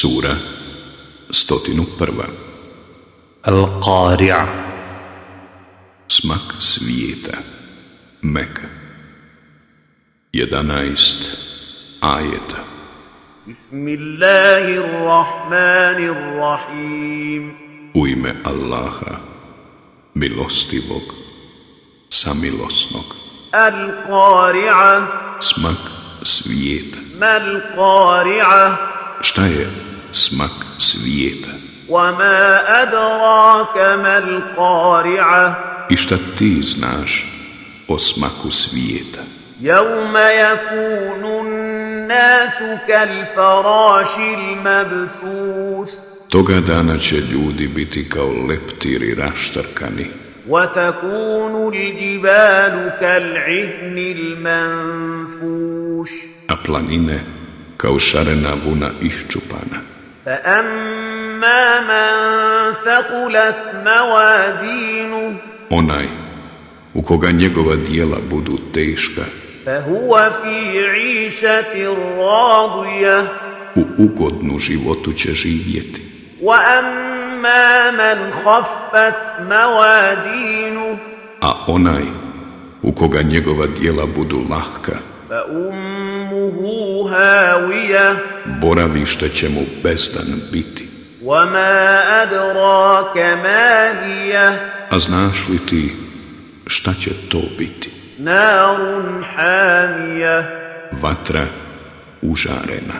Sura 101. Al-Qari'a. Smak svijeta. Meka. 11 ajeta. Bismillahirrahmanirrahim. U ime Allaha milostivog samilosnog. Al-Qari'a. Smak svijeta. Mal-Qari'a Šta je smak svijeta? وما أدراك ما القارعة I šta ti znaš o smaku svijeta? يوم يكون الناس كالفراش المبثوث Toga dana će ljudi biti kao leptiri raštarkani, وتكون الجبال كالعهن المنفوش a planine kao šarena vuna iščupana. Fa amma man thakulat mawazinu. Onaj u koga njegova dijela budu teška. Fa huwa fi išati radija. U ugodnu životu će živjeti. Wa amma man khaffat mawazinu. A onaj u koga njegova dijela budu lahka. Fa ummuhu هاوية boravište će mu bezdan biti. وما أدراك ما هي A znaš li ti šta će to biti? نار حامية Vatra užarena.